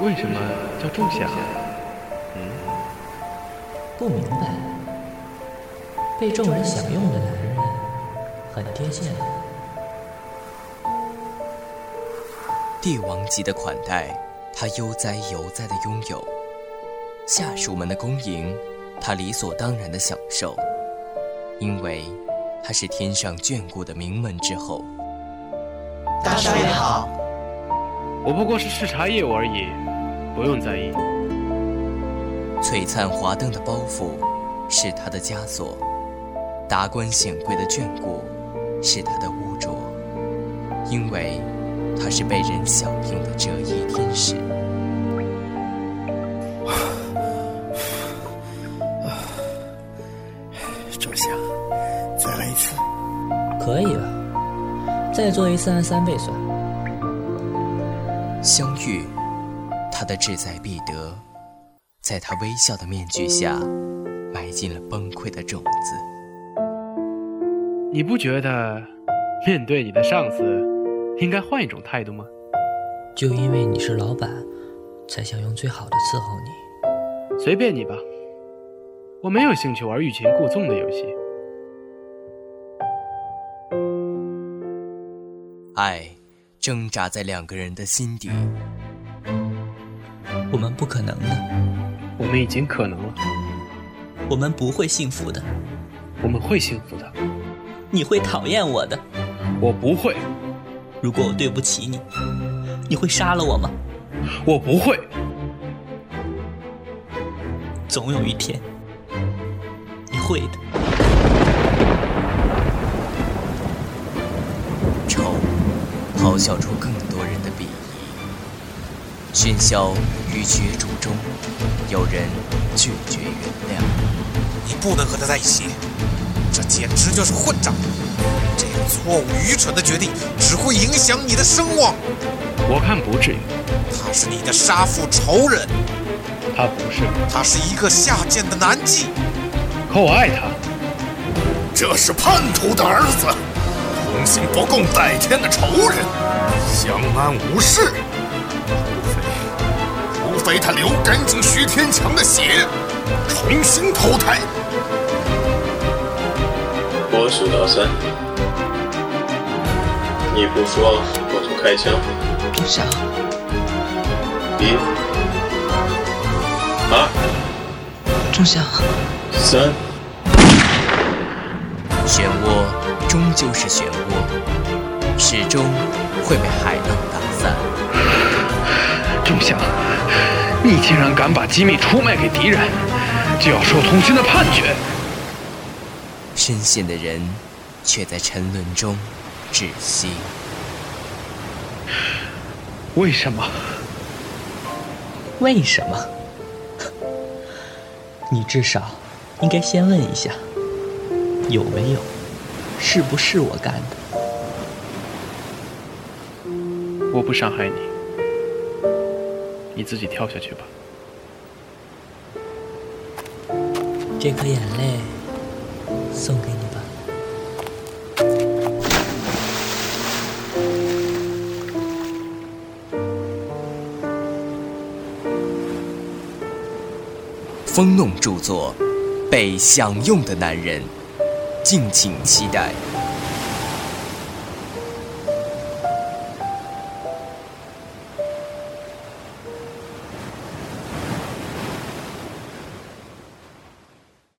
为什么叫仲夏？嗯，不明白。被众人享用的男人，很贴切。帝王级的款待，他悠哉悠哉的拥有；下属们的恭迎，他理所当然的享受，因为他是天上眷顾的名门之后。大少爷好，我不过是视察业务而已，不用在意。璀璨华灯的包袱是他的枷锁，达官显贵的眷顾是他的污浊，因为他是被人享用的折翼天使。仲夏，再来一次。可以了。再做一次，按三倍算。相遇，他的志在必得，在他微笑的面具下，埋进了崩溃的种子。你不觉得，面对你的上司，应该换一种态度吗？就因为你是老板，才想用最好的伺候你。随便你吧，我没有兴趣玩欲擒故纵的游戏。爱挣扎在两个人的心底。我们不可能的。我们已经可能了。我们不会幸福的。我们会幸福的。你会讨厌我的。我不会。如果我对不起你，你会杀了我吗？我不会。总有一天，你会的。咆哮出更多人的鄙夷，喧嚣与角逐中，有人拒绝原谅。你不能和他在一起，这简直就是混账！这个错误愚蠢的决定只会影响你的声望。我看不至于。他是你的杀父仇人。他不是。他是一个下贱的男妓。可我爱他。这是叛徒的儿子。同心不共戴天的仇人，相安无事。除非，除非他流干净徐天强的血，重新投胎。我数到三，你不说我就开枪。仲夏，一、二，仲夏，三。漩涡。终究是漩涡，始终会被海浪打散。仲夏，你竟然敢把机密出卖给敌人，就要受痛心的判决。深陷的人，却在沉沦中窒息。为什么？为什么？你至少应该先问一下，有没有？是不是我干的？我不伤害你，你自己跳下去吧。这颗眼泪送给你吧。风弄著作《被享用的男人》。敬请期待。